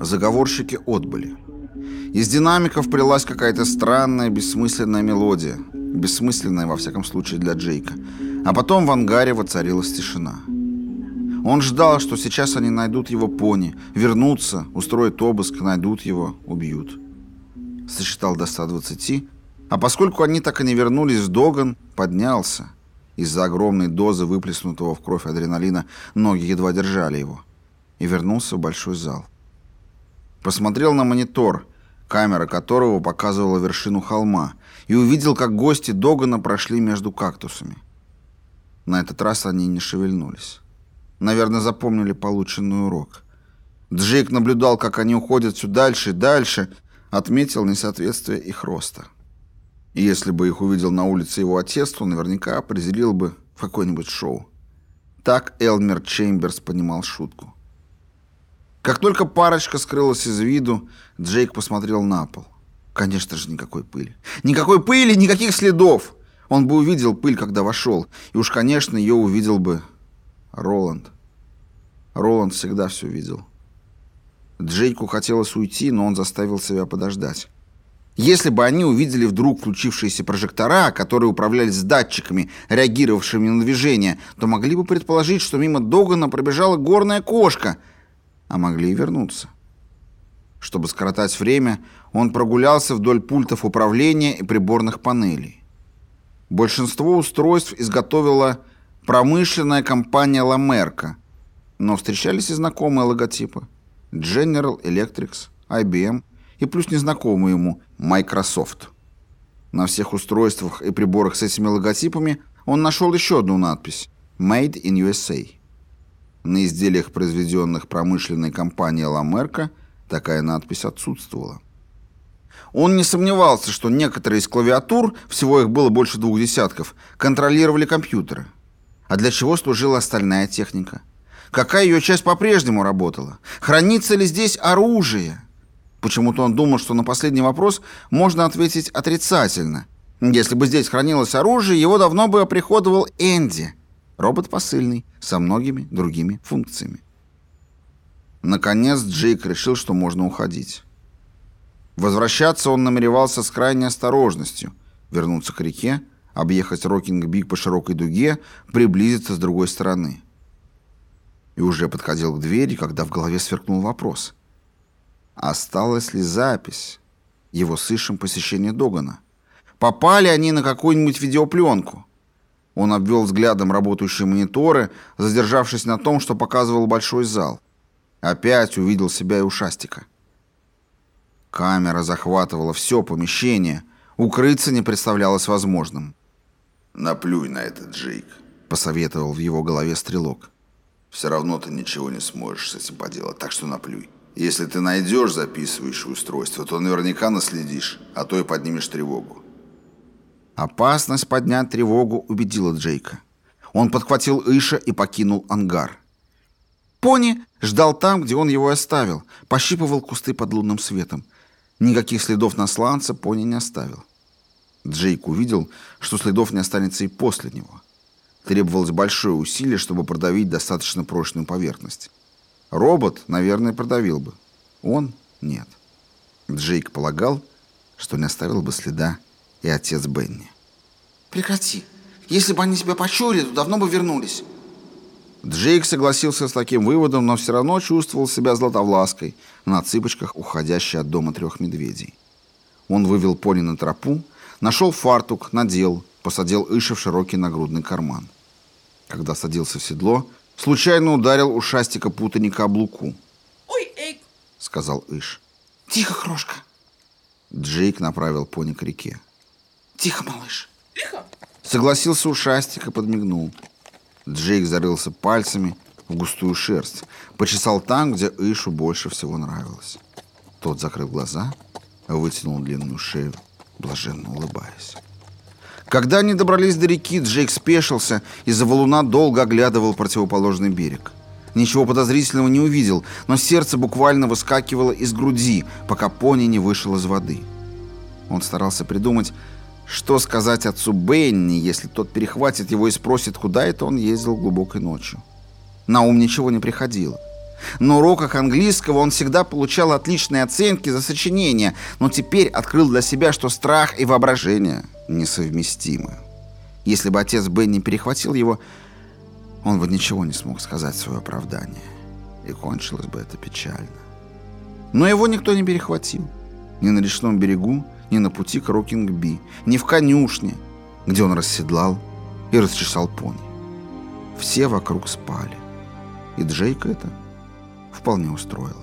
Заговорщики отбыли. Из динамиков прилась какая-то странная, бессмысленная мелодия. Бессмысленная, во всяком случае, для Джейка. А потом в ангаре воцарилась тишина. Он ждал, что сейчас они найдут его пони, вернутся, устроят обыск, найдут его, убьют. Сосчитал до 120, а поскольку они так и не вернулись, Доган поднялся. Из-за огромной дозы выплеснутого в кровь адреналина ноги едва держали его. И вернулся в большой зал. Посмотрел на монитор, камера которого показывала вершину холма, и увидел, как гости Догана прошли между кактусами. На этот раз они не шевельнулись. Наверное, запомнили полученный урок. Джейк наблюдал, как они уходят все дальше и дальше, отметил несоответствие их роста. И если бы их увидел на улице его отец, то наверняка определил бы в какое-нибудь шоу. Так Элмер Чемберс понимал шутку. Как только парочка скрылась из виду, Джейк посмотрел на пол. Конечно же, никакой пыли. Никакой пыли, никаких следов. Он бы увидел пыль, когда вошел. И уж, конечно, ее увидел бы Роланд. Роланд всегда все видел. Джейку хотелось уйти, но он заставил себя подождать. Если бы они увидели вдруг включившиеся прожектора, которые управлялись датчиками, реагировавшими на движение, то могли бы предположить, что мимо Догана пробежала горная кошка, а могли и вернуться. Чтобы скоротать время, он прогулялся вдоль пультов управления и приборных панелей. Большинство устройств изготовила промышленная компания «Ламерка», но встречались и знакомые логотипы. General Electric, IBM и плюс незнакомый ему Microsoft. На всех устройствах и приборах с этими логотипами он нашел еще одну надпись «Made in USA». На изделиях, произведенных промышленной компанией «Ламерка», такая надпись отсутствовала. Он не сомневался, что некоторые из клавиатур, всего их было больше двух десятков, контролировали компьютеры. А для чего служила остальная техника? Какая ее часть по-прежнему работала? Хранится ли здесь оружие? Почему-то он думал, что на последний вопрос можно ответить отрицательно. Если бы здесь хранилось оружие, его давно бы оприходовал Энди, робот посыльный, со многими другими функциями. Наконец Джейк решил, что можно уходить. Возвращаться он намеревался с крайней осторожностью, вернуться к реке, объехать Рокинг-Би по широкой дуге, приблизиться с другой стороны. И уже подходил к двери, когда в голове сверкнул вопрос. Осталась ли запись его с посещения Догана? Попали они на какую-нибудь видеопленку? Он обвел взглядом работающие мониторы, задержавшись на том, что показывал большой зал. Опять увидел себя и ушастика. Камера захватывала все помещение. Укрыться не представлялось возможным. «Наплюй на это, Джейк», — посоветовал в его голове стрелок. «Все равно ты ничего не сможешь с этим поделать, так что наплюй. Если ты найдешь записывающее устройство, то наверняка наследишь, а то и поднимешь тревогу». Опасность поднять тревогу убедила Джейка. Он подхватил Иша и покинул ангар. Пони ждал там, где он его оставил, пощипывал кусты под лунным светом. Никаких следов на сланце пони не оставил. Джейк увидел, что следов не останется и после него. Требовалось большое усилие, чтобы продавить достаточно прочную поверхность. Робот, наверное, продавил бы. Он — нет. Джейк полагал, что не оставил бы следа и отец Бенни. «Прекрати. Если бы они себя почуяли, то давно бы вернулись». Джейк согласился с таким выводом, но все равно чувствовал себя златовлаской, на цыпочках уходящей от дома трех медведей. Он вывел пони на тропу, нашел фартук, надел, посадил Иша в широкий нагрудный карман. Когда садился в седло, случайно ударил ушастика путаника об луку. «Ой, эй!» — сказал Иш. «Тихо, крошка!» Джейк направил пони к реке. «Тихо, малыш!» «Тихо!» Согласился ушастик и подмигнул. Джейк зарылся пальцами в густую шерсть, почесал там, где Ишу больше всего нравилось. Тот закрыл глаза, вытянул длинную шею, блаженно улыбаясь. Когда они добрались до реки, Джейк спешился и за валуна долго оглядывал противоположный берег. Ничего подозрительного не увидел, но сердце буквально выскакивало из груди, пока пони не вышел из воды. Он старался придумать, что сказать отцу Бенни, если тот перехватит его и спросит, куда это он ездил глубокой ночью? На ум ничего не приходило. На уроках английского он всегда получал отличные оценки за сочинения, но теперь открыл для себя, что страх и воображение несовместимы. Если бы отец Бенни перехватил его, он бы ничего не смог сказать в свое оправдание. И кончилось бы это печально. Но его никто не перехватил. Ни на речном берегу, ни на пути к Рокинг-Би, ни в конюшне, где он расседлал и расчесал пони. Все вокруг спали. И Джейка это вполне устроило.